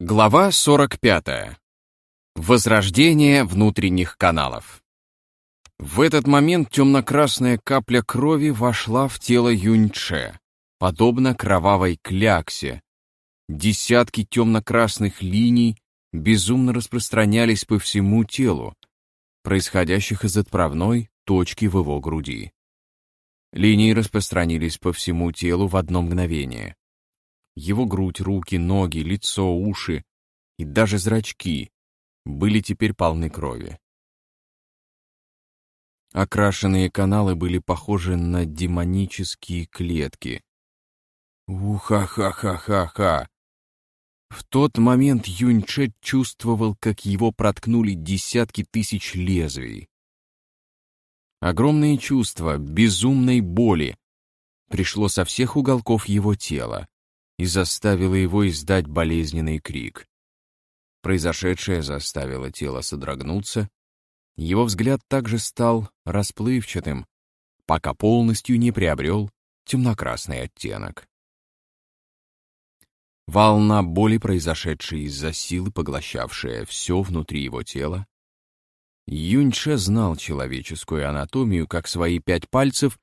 Глава 45. Возрождение внутренних каналов. В этот момент темно-красная капля крови вошла в тело Юньче, подобно кровавой кляксе. Десятки темно-красных линий безумно распространялись по всему телу, происходящих из отправной точки в его груди. Линии распространились по всему телу в одно мгновение. Его грудь, руки, ноги, лицо, уши и даже зрачки были теперь полны крови. Окрашенные каналы были похожи на демонические клетки. Уха-ха-ха-ха-ха! В тот момент Юньче чувствовал, как его проткнули десятки тысяч лезвий. Огромное чувство безумной боли пришло со всех уголков его тела и заставило его издать болезненный крик. Произошедшее заставило тело содрогнуться, его взгляд также стал расплывчатым, пока полностью не приобрел темно-красный оттенок. Волна боли, произошедшая из-за силы, поглощавшая все внутри его тела. Юньше знал человеческую анатомию как свои пять пальцев.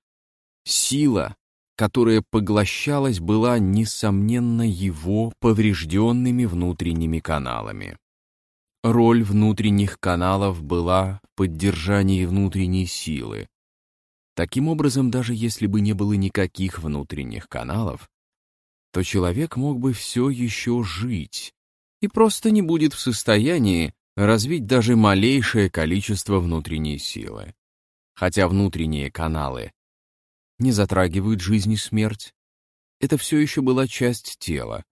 Сила, которая поглощалась, была, несомненно, его поврежденными внутренними каналами. Роль внутренних каналов была в поддержании внутренней силы. Таким образом, даже если бы не было никаких внутренних каналов, то человек мог бы все еще жить и просто не будет в состоянии развить даже малейшее количество внутренней силы. Хотя внутренние каналы не затрагивают жизнь и смерть. Это все еще была часть тела.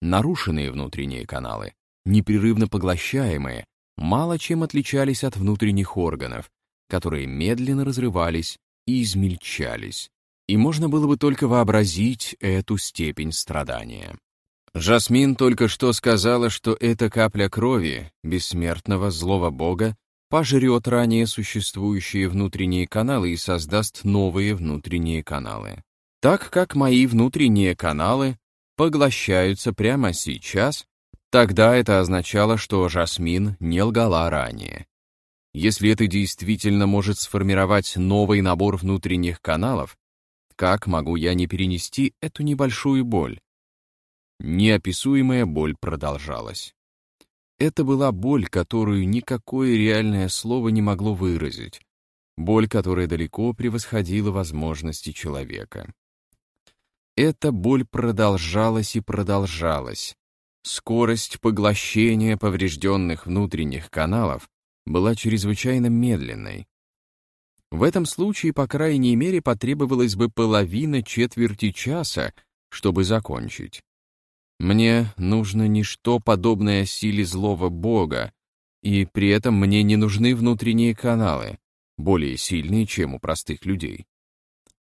Нарушенные внутренние каналы, непрерывно поглощаемые, мало чем отличались от внутренних органов, которые медленно разрывались и измельчались. И можно было бы только вообразить эту степень страдания. Жасмин только что сказала, что эта капля крови, бессмертного злого бога, пожрет ранее существующие внутренние каналы и создаст новые внутренние каналы. Так как мои внутренние каналы поглощаются прямо сейчас, тогда это означало, что Жасмин не лгала ранее. Если это действительно может сформировать новый набор внутренних каналов, как могу я не перенести эту небольшую боль? Неописуемая боль продолжалась. Это была боль, которую никакое реальное слово не могло выразить. Боль, которая далеко превосходила возможности человека. Эта боль продолжалась и продолжалась. Скорость поглощения поврежденных внутренних каналов была чрезвычайно медленной. В этом случае, по крайней мере, потребовалось бы половина четверти часа, чтобы закончить. Мне нужно ничто подобное силе злого бога, и при этом мне не нужны внутренние каналы, более сильные, чем у простых людей.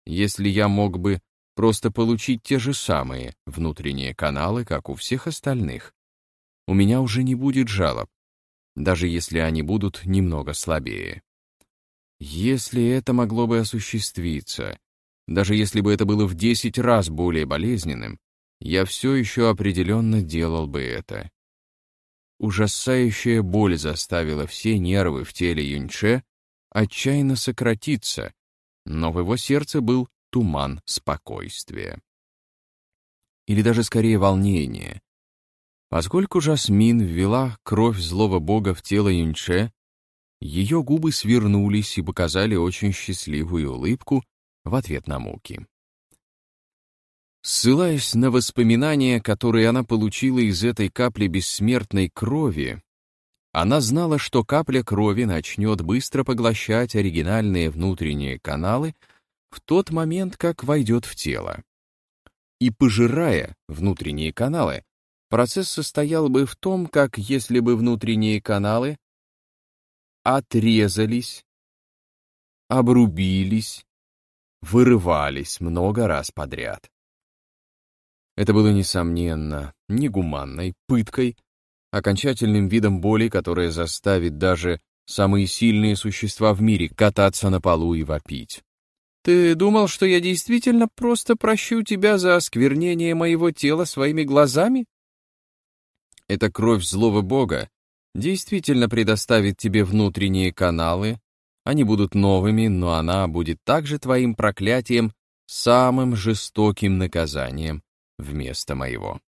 Если я мог бы просто получить те же самые внутренние каналы, как у всех остальных, у меня уже не будет жалоб, даже если они будут немного слабее. Если это могло бы осуществиться, даже если бы это было в 10 раз более болезненным, я все еще определенно делал бы это. Ужасающая боль заставила все нервы в теле Юньше отчаянно сократиться, но в его сердце был туман спокойствия. Или даже скорее волнение. Поскольку Жасмин ввела кровь злого бога в тело Юньше, ее губы свернулись и показали очень счастливую улыбку в ответ на муки. Ссылаясь на воспоминания, которые она получила из этой капли бессмертной крови, она знала, что капля крови начнет быстро поглощать оригинальные внутренние каналы в тот момент, как войдет в тело. И пожирая внутренние каналы, процесс состоял бы в том, как если бы внутренние каналы отрезались, обрубились, вырывались много раз подряд. Это было, несомненно, негуманной пыткой, окончательным видом боли, которая заставит даже самые сильные существа в мире кататься на полу и вопить. «Ты думал, что я действительно просто прощу тебя за осквернение моего тела своими глазами?» Эта кровь злого бога действительно предоставит тебе внутренние каналы, они будут новыми, но она будет также твоим проклятием, самым жестоким наказанием вместо моего.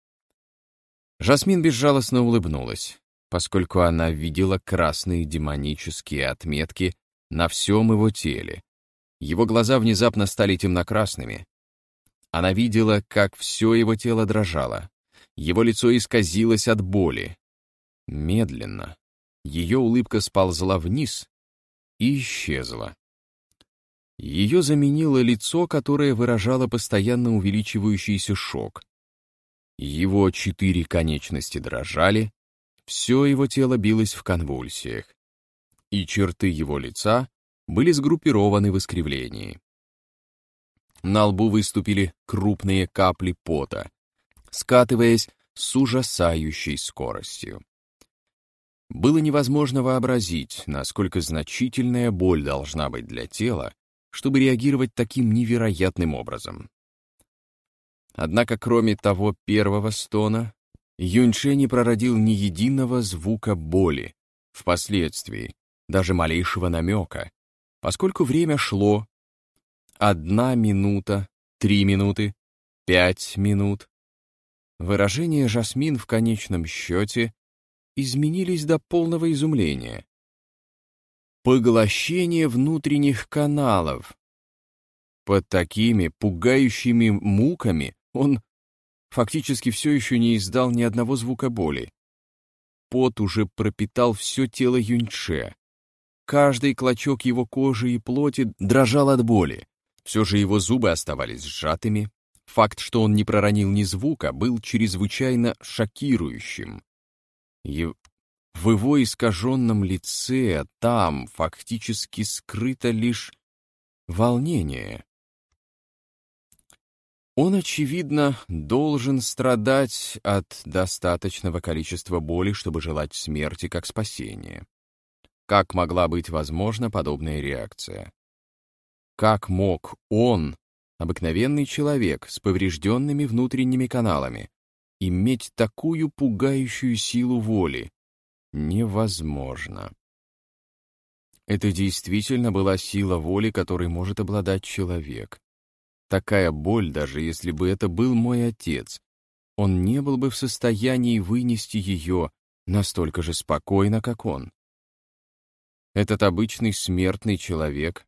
Жасмин безжалостно улыбнулась, поскольку она видела красные демонические отметки на всем его теле. Его глаза внезапно стали темно-красными. Она видела, как все его тело дрожало. Его лицо исказилось от боли. Медленно. Ее улыбка сползла вниз и исчезла. Ее заменило лицо, которое выражало постоянно увеличивающийся шок. Его четыре конечности дрожали, все его тело билось в конвульсиях, и черты его лица были сгруппированы в искривлении. На лбу выступили крупные капли пота, скатываясь с ужасающей скоростью. Было невозможно вообразить, насколько значительная боль должна быть для тела, чтобы реагировать таким невероятным образом. Однако кроме того первого стона, Юньше не прородил ни единого звука боли, впоследствии, даже малейшего намека, поскольку время шло. Одна минута, три минуты, пять минут. Выражения Жасмин в конечном счете изменились до полного изумления. Поглощение внутренних каналов. Под такими пугающими муками он фактически все еще не издал ни одного звука боли. Пот уже пропитал все тело Юньше. Каждый клочок его кожи и плоти дрожал от боли. Все же его зубы оставались сжатыми. Факт, что он не проронил ни звука, был чрезвычайно шокирующим. И в его искаженном лице там фактически скрыто лишь волнение. Он, очевидно, должен страдать от достаточного количества боли, чтобы желать смерти как спасения. Как могла быть возможна подобная реакция? Как мог он, обыкновенный человек с поврежденными внутренними каналами, иметь такую пугающую силу воли? Невозможно. Это действительно была сила воли, которой может обладать человек. Такая боль, даже если бы это был мой отец, он не был бы в состоянии вынести ее настолько же спокойно, как он. Этот обычный смертный человек,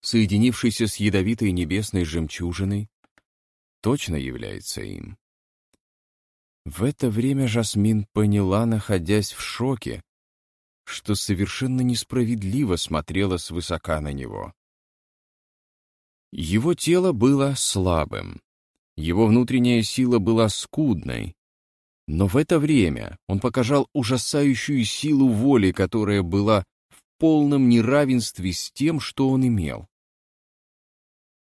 соединившийся с ядовитой небесной жемчужиной, точно является им. В это время Жасмин поняла, находясь в шоке, что совершенно несправедливо смотрела свысока на него. Его тело было слабым, его внутренняя сила была скудной, но в это время он показал ужасающую силу воли, которая была в полном неравенстве с тем, что он имел.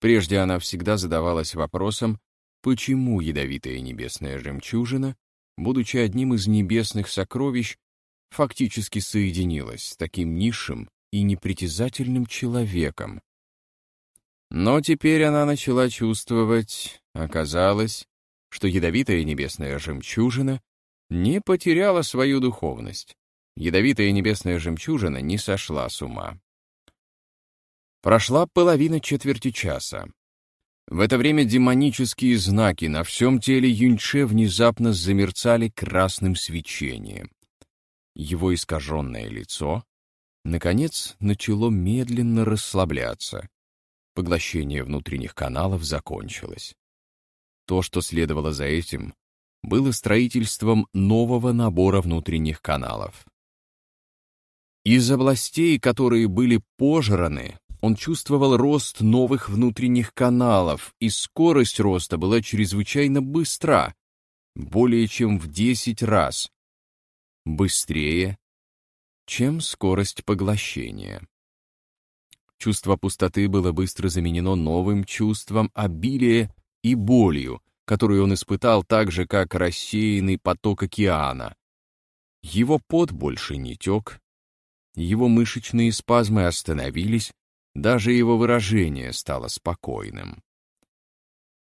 Прежде она всегда задавалась вопросом, почему ядовитая небесная жемчужина, будучи одним из небесных сокровищ, фактически соединилась с таким низшим и непритязательным человеком, но теперь она начала чувствовать, оказалось, что ядовитая небесная жемчужина не потеряла свою духовность. Ядовитая небесная жемчужина не сошла с ума. Прошла половина четверти часа. В это время демонические знаки на всем теле Юньше внезапно замерцали красным свечением. Его искаженное лицо, наконец, начало медленно расслабляться, поглощение внутренних каналов закончилось. То, что следовало за этим, было строительством нового набора внутренних каналов. Из областей, которые были пожраны, он чувствовал рост новых внутренних каналов, и скорость роста была чрезвычайно быстра, более чем в 10 раз. Быстрее, чем скорость поглощения. Чувство пустоты было быстро заменено новым чувством обилия и болью, которую он испытал так же, как рассеянный поток океана. Его пот больше не тек, его мышечные спазмы остановились, даже его выражение стало спокойным.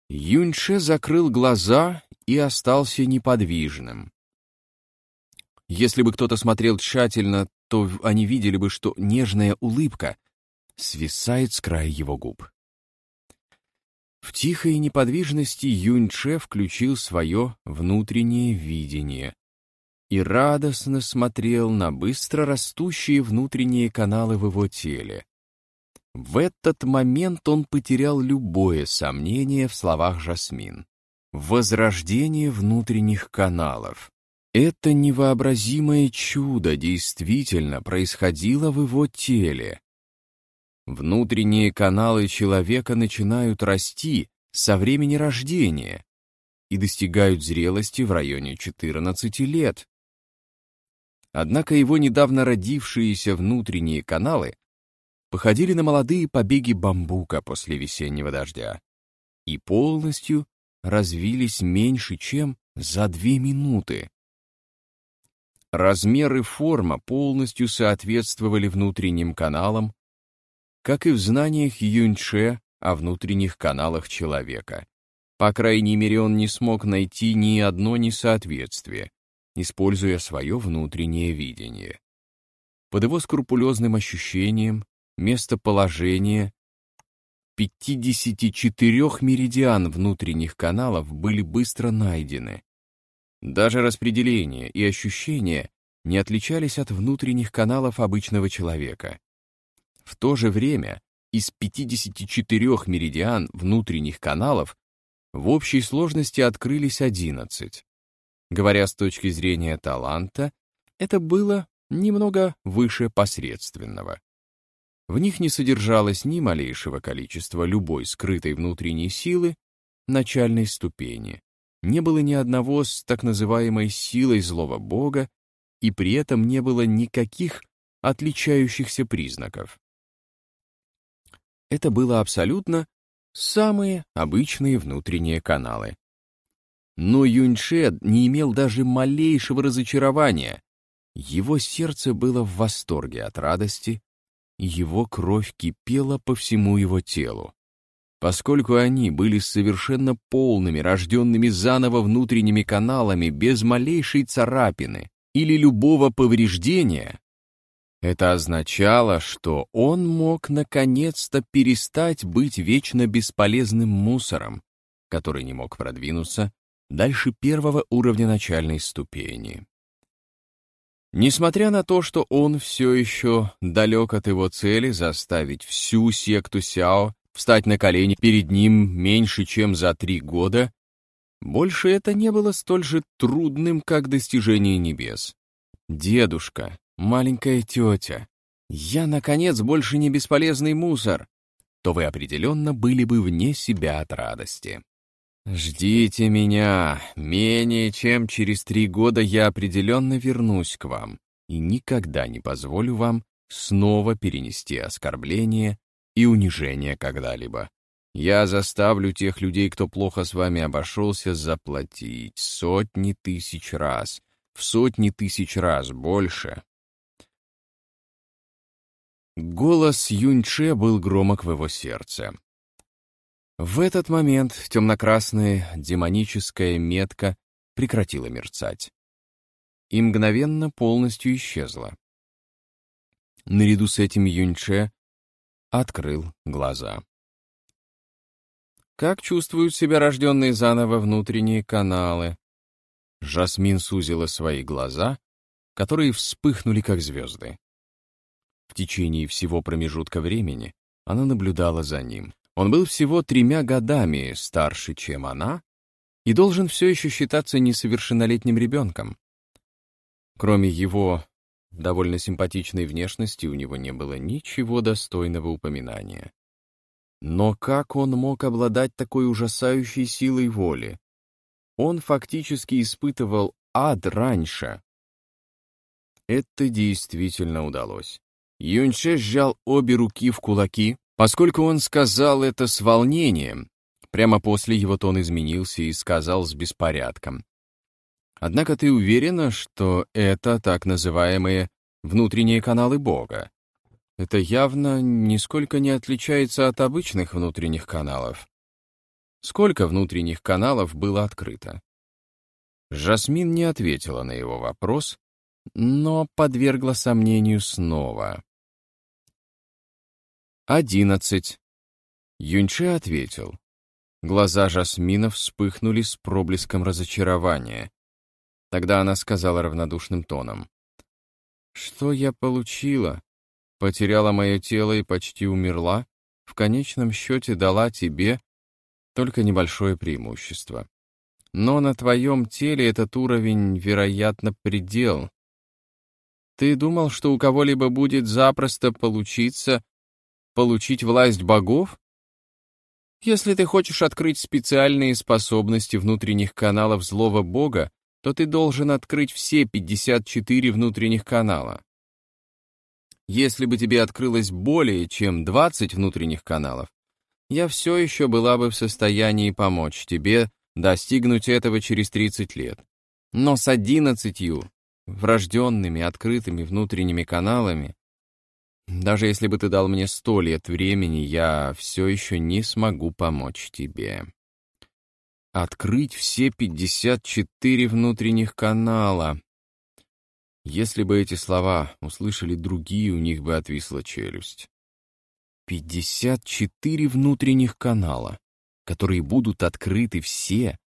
Юньше закрыл глаза и остался неподвижным. Если бы кто-то смотрел тщательно, то они видели бы, что нежная улыбка свисает с края его губ. В тихой неподвижности Юньче включил свое внутреннее видение и радостно смотрел на быстро растущие внутренние каналы в его теле. В этот момент он потерял любое сомнение в словах Жасмин. Возрождение внутренних каналов. Это невообразимое чудо действительно происходило в его теле. Внутренние каналы человека начинают расти со времени рождения и достигают зрелости в районе 14 лет. Однако его недавно родившиеся внутренние каналы походили на молодые побеги бамбука после весеннего дождя и полностью развились меньше, чем за две минуты. Размер и форма полностью соответствовали внутренним каналам, как и в знаниях Юньше о внутренних каналах человека. По крайней мере, он не смог найти ни одно несоответствие, используя свое внутреннее видение. Под его скрупулезным ощущением, местоположение 54 меридиан внутренних каналов были быстро найдены. Даже распределение и ощущения не отличались от внутренних каналов обычного человека. В то же время из 54 меридиан внутренних каналов в общей сложности открылись 11. Говоря с точки зрения таланта, это было немного выше посредственного. В них не содержалось ни малейшего количества любой скрытой внутренней силы начальной ступени. Не было ни одного с так называемой силой злого бога, и при этом не было никаких отличающихся признаков. Это было абсолютно самые обычные внутренние каналы. Но Юньше не имел даже малейшего разочарования. Его сердце было в восторге от радости, его кровь кипела по всему его телу. Поскольку они были совершенно полными, рожденными заново внутренними каналами, без малейшей царапины или любого повреждения, это означало, что он мог наконец-то перестать быть вечно бесполезным мусором, который не мог продвинуться дальше первого уровня начальной ступени. Несмотря на то, что он все еще далек от его цели заставить всю секту Сяо встать на колени перед ним меньше, чем за три года, больше это не было столь же трудным, как достижение небес. Дедушка, маленькая тетя, я, наконец, больше не бесполезный мусор, то вы определенно были бы вне себя от радости. «Ждите меня. Менее чем через три года я определенно вернусь к вам и никогда не позволю вам снова перенести оскорбление и унижение когда-либо. Я заставлю тех людей, кто плохо с вами обошелся, заплатить сотни тысяч раз, в сотни тысяч раз больше». Голос Юньче был громок в его сердце. В этот момент темно-красная демоническая метка прекратила мерцать и мгновенно полностью исчезла. Наряду с этим Юньче открыл глаза. Как чувствуют себя рожденные заново внутренние каналы? Жасмин сузила свои глаза, которые вспыхнули как звезды. В течение всего промежутка времени она наблюдала за ним. Он был всего тремя годами старше, чем она, и должен все еще считаться несовершеннолетним ребенком. Кроме его довольно симпатичной внешности, у него не было ничего достойного упоминания. Но как он мог обладать такой ужасающей силой воли? Он фактически испытывал ад раньше. Это действительно удалось. Юньше сжал обе руки в кулаки, Поскольку он сказал это с волнением, прямо после его тон изменился и сказал с беспорядком. Однако ты уверена, что это так называемые внутренние каналы Бога? Это явно нисколько не отличается от обычных внутренних каналов. Сколько внутренних каналов было открыто? Жасмин не ответила на его вопрос, но подвергла сомнению снова. «Одиннадцать». Юньче ответил. Глаза Жасмина вспыхнули с проблеском разочарования. Тогда она сказала равнодушным тоном. «Что я получила? Потеряла мое тело и почти умерла? В конечном счете дала тебе только небольшое преимущество. Но на твоем теле этот уровень, вероятно, предел. Ты думал, что у кого-либо будет запросто получиться получить власть богов? Если ты хочешь открыть специальные способности внутренних каналов злого бога, то ты должен открыть все 54 внутренних канала. Если бы тебе открылось более чем 20 внутренних каналов, я все еще была бы в состоянии помочь тебе достигнуть этого через 30 лет. Но с 11 врожденными открытыми внутренними каналами, даже если бы ты дал мне 100 лет времени, я все еще не смогу помочь тебе открыть все 54 внутренних канала. Если бы эти слова услышали другие, у них бы отвисла челюсть. 54 внутренних канала, которые будут открыты все.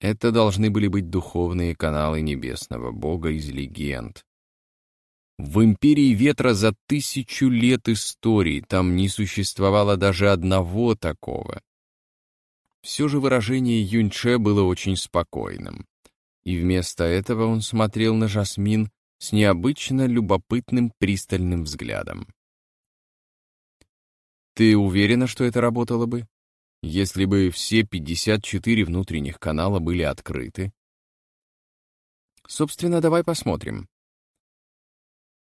Это должны были быть духовные каналы небесного бога из легенд. В империи ветра за тысячу лет истории там не существовало даже одного такого. Все же выражение Юньче было очень спокойным. И вместо этого он смотрел на Жасмин с необычно любопытным пристальным взглядом. «Ты уверена, что это работало бы? Если бы все 54 внутренних канала были открыты?» «Собственно, давай посмотрим»,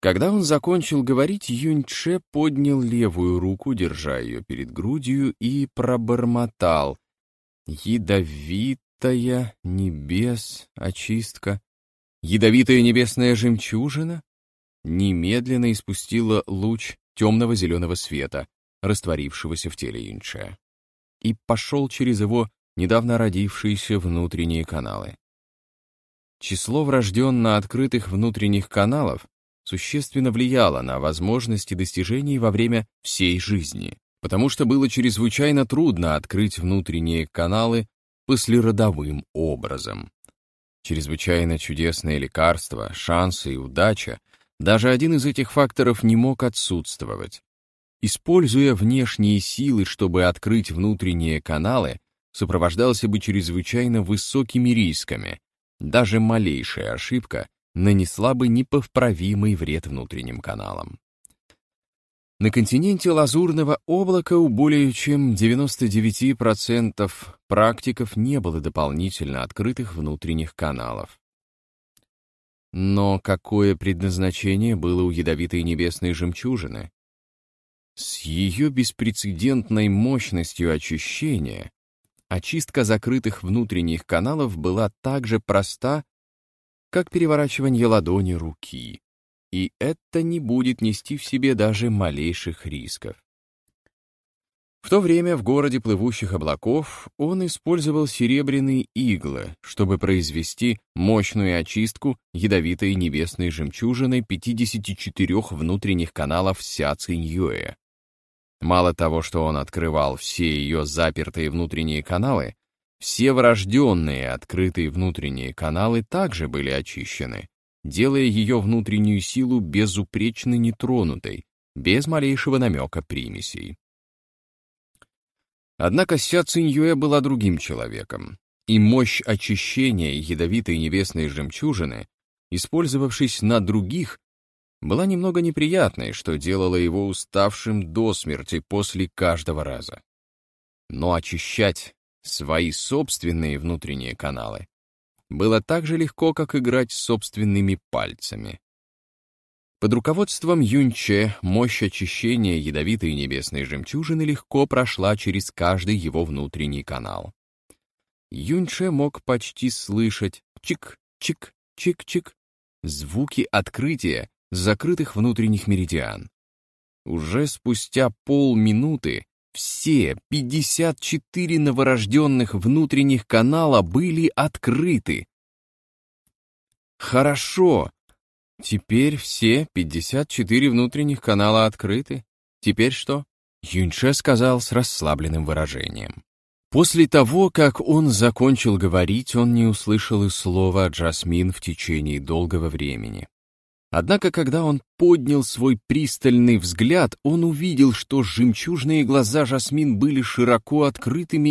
когда он закончил говорить, Юньче поднял левую руку, держа ее перед грудью, и пробормотал, Ядовитая небес очистка, ядовитая небесная жемчужина! Немедленно испустила луч темного зеленого света, растворившегося в теле Юнча, и пошел через его недавно родившиеся внутренние каналы. Число врожденно открытых внутренних каналов существенно влияло на возможности достижений во время всей жизни потому что было чрезвычайно трудно открыть внутренние каналы послеродовым образом. Чрезвычайно чудесные лекарства, шансы и удача, даже один из этих факторов не мог отсутствовать. Используя внешние силы, чтобы открыть внутренние каналы, сопровождался бы чрезвычайно высокими рисками. Даже малейшая ошибка нанесла бы непоправимый вред внутренним каналам. На континенте Лазурного облака у более чем 99% практиков не было дополнительно открытых внутренних каналов. Но какое предназначение было у ядовитой небесной жемчужины? С ее беспрецедентной мощностью очищения очистка закрытых внутренних каналов была так же проста, как переворачивание ладони руки и это не будет нести в себе даже малейших рисков. В то время в городе плывущих облаков он использовал серебряные иглы, чтобы произвести мощную очистку ядовитой небесной жемчужиной 54 внутренних каналов Ся Циньюэ. Мало того, что он открывал все ее запертые внутренние каналы, все врожденные открытые внутренние каналы также были очищены, делая ее внутреннюю силу безупречно нетронутой, без малейшего намека примесей. Однако Ся Циньюэ была другим человеком, и мощь очищения ядовитой небесной жемчужины, использовавшись на других, была немного неприятной, что делало его уставшим до смерти после каждого раза. Но очищать свои собственные внутренние каналы было так же легко, как играть собственными пальцами. Под руководством Юньче мощь очищения ядовитой небесной жемчужины легко прошла через каждый его внутренний канал. Юньче мог почти слышать чик-чик-чик-чик звуки открытия закрытых внутренних меридиан. Уже спустя полминуты все 54 новорожденных внутренних канала были открыты, Хорошо. Теперь все 54 внутренних канала открыты. Теперь что? Юньше сказал с расслабленным выражением. После того, как он закончил говорить, он не услышал и слова Джасмин в течение долгого времени. Однако, когда он поднял свой пристальный взгляд, он увидел, что жемчужные глаза Жасмин были широко открытыми